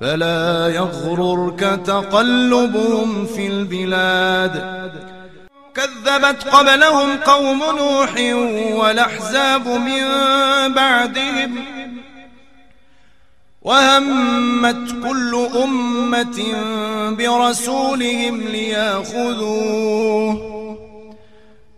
فلا يغررك تقلبهم في البلاد. كذبت قبلهم قوم نوح والأحزاب من بعدهم. وهمت كل أمة برسولهم ليأخذوه.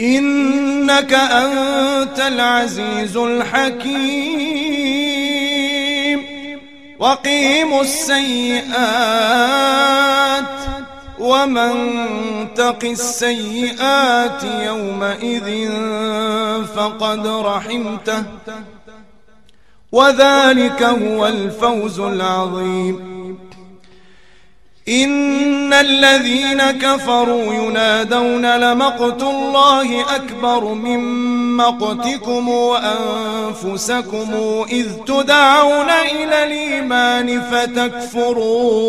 إنك أنت العزيز الحكيم. وقيموا السيئات ومن تق السيئات يومئذ فقد رحمته. وذلك هو الفوز العظيم. إن الذين كفروا ينادون لمقت الله أكبر من مقتكم وأنفسكم إذ تدعون إلى الإيمان فتكفرون.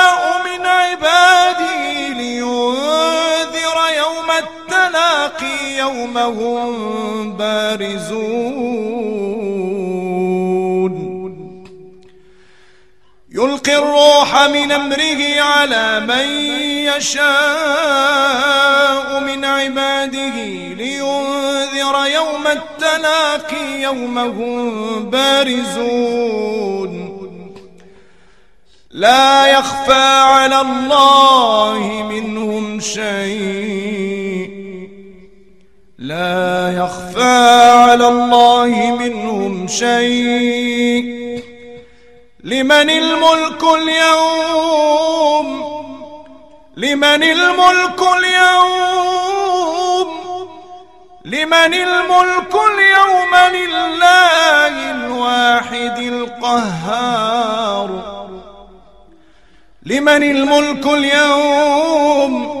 يوم هم بارزون. يلقي الروح من أمره على من يشاء من عباده لينذر يوم التلاقي يوم هم بارزون. لا يخفى على الله منهم شيء. يخفى على الله منهم شيء. لمن الملك اليوم؟ لمن الملك اليوم؟ لمن الملك اليوم لله الواحد القهار؟ لمن الملك اليوم؟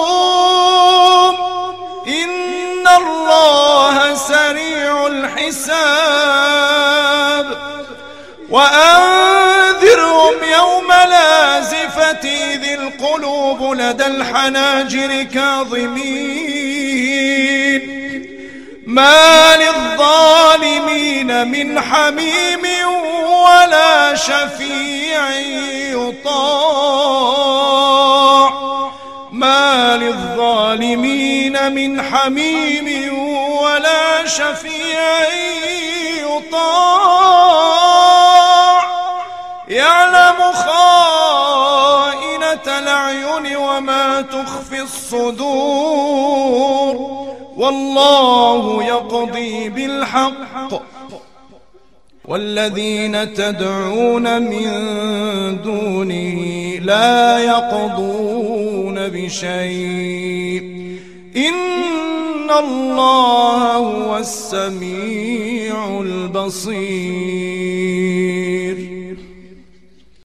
الحساب وأنذرهم يوم لازفة ذي القلوب لدى الحناجر كاظمين ما للظالمين من حميم ولا شفيع يطاع ما للظالمين من حميم شفيع يطاع. يعلم خائنة الأعين وما تخفي الصدور. والله يقضي بالحق. والذين تدعون من دونه لا يقضون بشيء. إن الله هو السميع البصير